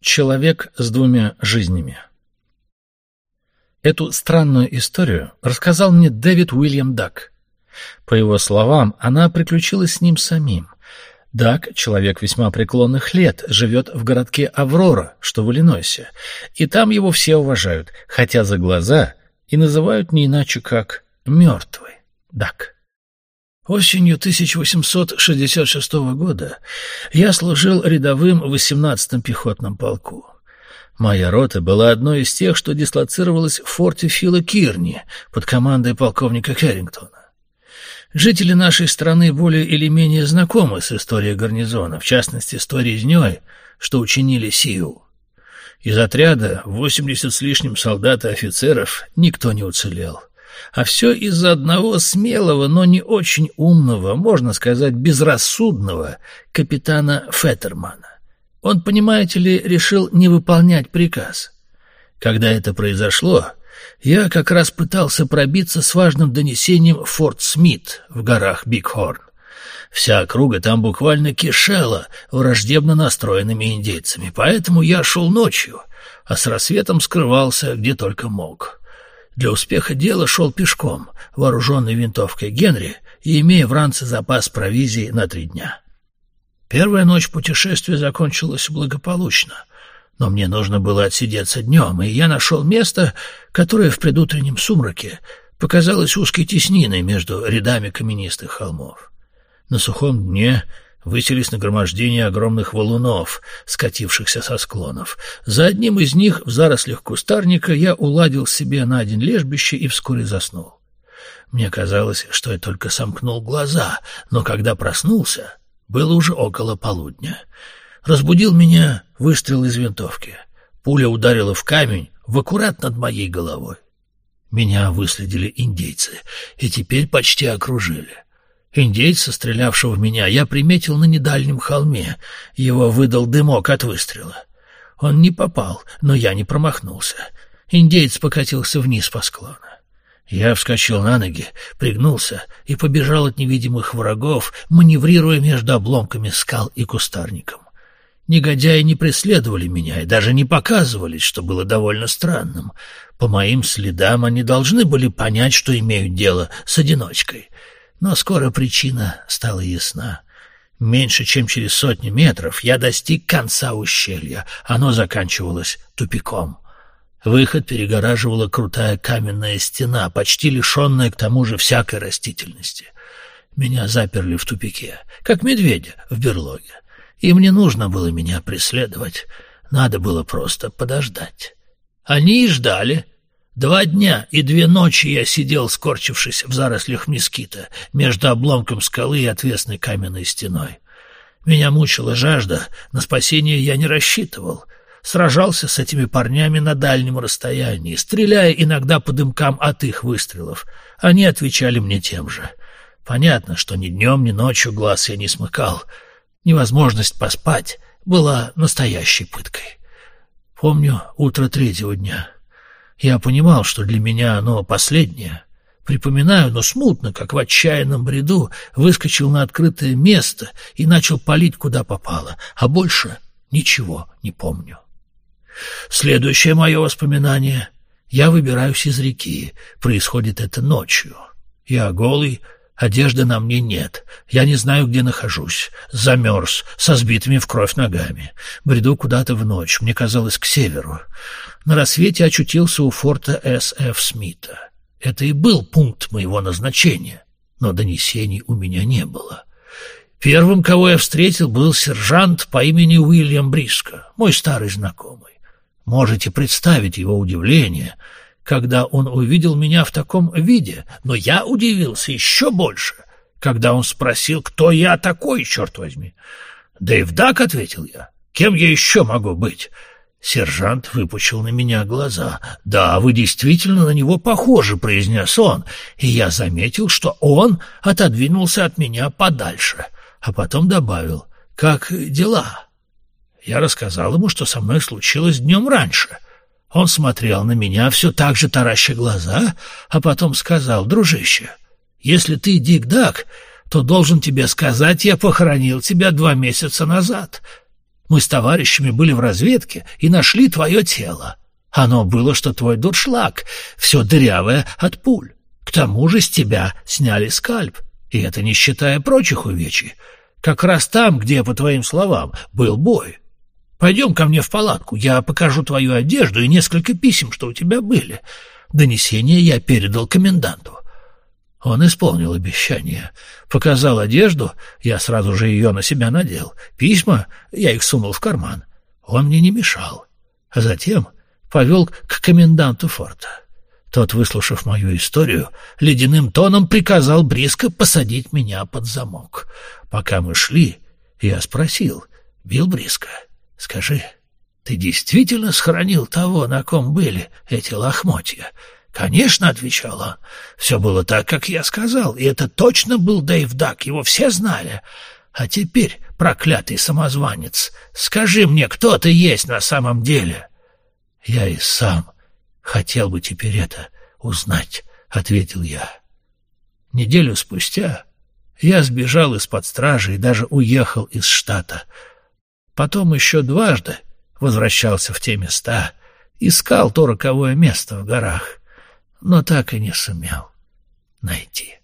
Человек с двумя жизнями. Эту странную историю рассказал мне Дэвид Уильям Дак. По его словам, она приключилась с ним самим. Дак, человек весьма преклонных лет, живет в городке Аврора, что в Иллинойсе, и там его все уважают, хотя за глаза и называют не иначе, как «мертвый» Дак. Осенью 1866 года я служил рядовым в 18-м пехотном полку. Моя рота была одной из тех, что дислоцировалась в форте Фила Кирни под командой полковника Керрингтона. Жители нашей страны более или менее знакомы с историей гарнизона, в частности, с той резнёй, что учинили Сиу. Из отряда 80 с лишним солдат и офицеров никто не уцелел. А все из-за одного смелого, но не очень умного, можно сказать, безрассудного капитана Феттермана. Он, понимаете ли, решил не выполнять приказ. Когда это произошло, я как раз пытался пробиться с важным донесением в Форт Смит в горах Бигхорн. Вся округа там буквально кишела враждебно настроенными индейцами, поэтому я шел ночью, а с рассветом скрывался где только мог. Для успеха дела шел пешком, вооруженный винтовкой Генри и имея в ранце запас провизии на три дня. Первая ночь путешествия закончилась благополучно, но мне нужно было отсидеться днем, и я нашел место, которое в предутреннем сумраке показалось узкой тесниной между рядами каменистых холмов. На сухом дне высились нагромождения огромных валунов, скатившихся со склонов. За одним из них, в зарослях кустарника, я уладил себе на один лежбище и вскоре заснул. Мне казалось, что я только сомкнул глаза, но когда проснулся, было уже около полудня. Разбудил меня выстрел из винтовки. Пуля ударила в камень в аккурат над моей головой. Меня выследили индейцы и теперь почти окружили. Индейца, стрелявшего в меня, я приметил на недальнем холме. Его выдал дымок от выстрела. Он не попал, но я не промахнулся. Индейец покатился вниз по склону. Я вскочил на ноги, пригнулся и побежал от невидимых врагов, маневрируя между обломками скал и кустарником. Негодяи не преследовали меня и даже не показывались, что было довольно странным. По моим следам они должны были понять, что имеют дело с одиночкой. Но скоро причина стала ясна. Меньше чем через сотню метров я достиг конца ущелья. Оно заканчивалось тупиком. Выход перегораживала крутая каменная стена, почти лишенная к тому же всякой растительности. Меня заперли в тупике, как медведя в берлоге. Им не нужно было меня преследовать, надо было просто подождать. Они и ждали, Два дня и две ночи я сидел, скорчившись в зарослях мескита, между обломком скалы и отвесной каменной стеной. Меня мучила жажда, на спасение я не рассчитывал. Сражался с этими парнями на дальнем расстоянии, стреляя иногда по дымкам от их выстрелов. Они отвечали мне тем же. Понятно, что ни днем, ни ночью глаз я не смыкал. Невозможность поспать была настоящей пыткой. Помню утро третьего дня — я понимал, что для меня оно последнее. Припоминаю, но смутно, как в отчаянном бреду выскочил на открытое место и начал палить куда попало, а больше ничего не помню. Следующее мое воспоминание. Я выбираюсь из реки. Происходит это ночью. Я голый, Одежды на мне нет. Я не знаю, где нахожусь. Замерз, со сбитыми в кровь ногами. Бреду куда-то в ночь, мне казалось, к северу. На рассвете очутился у форта С.Ф. Смита. Это и был пункт моего назначения, но донесений у меня не было. Первым, кого я встретил, был сержант по имени Уильям Бриско, мой старый знакомый. Можете представить его удивление — когда он увидел меня в таком виде, но я удивился еще больше, когда он спросил, кто я такой, черт возьми. «Дэйв Дак», — ответил я, — «кем я еще могу быть?» Сержант выпучил на меня глаза. «Да, вы действительно на него похожи», — произнес он, и я заметил, что он отодвинулся от меня подальше, а потом добавил, «Как дела?» Я рассказал ему, что со мной случилось днем раньше — он смотрел на меня, все так же тараща глаза, а потом сказал, «Дружище, если ты Дик Дак, то должен тебе сказать, я похоронил тебя два месяца назад». Мы с товарищами были в разведке и нашли твое тело. Оно было, что твой дуршлаг, все дырявое от пуль. К тому же с тебя сняли скальп, и это не считая прочих увечий. Как раз там, где, по твоим словам, был бой. Пойдем ко мне в палатку, я покажу твою одежду и несколько писем, что у тебя были. Донесение я передал коменданту. Он исполнил обещание. Показал одежду, я сразу же ее на себя надел. Письма я их сунул в карман. Он мне не мешал. А затем повел к коменданту форта. Тот, выслушав мою историю, ледяным тоном приказал Бриско посадить меня под замок. Пока мы шли, я спросил, Бил Бриско, скажи, ты действительно схоронил того, на ком были эти лохмотья? «Конечно», — отвечал он, — «все было так, как я сказал, и это точно был Дэйв Дак, его все знали. А теперь, проклятый самозванец, скажи мне, кто ты есть на самом деле?» «Я и сам хотел бы теперь это узнать», — ответил я. Неделю спустя я сбежал из-под стражи и даже уехал из штата. Потом еще дважды возвращался в те места, искал то роковое место в горах но так и не сумел найти.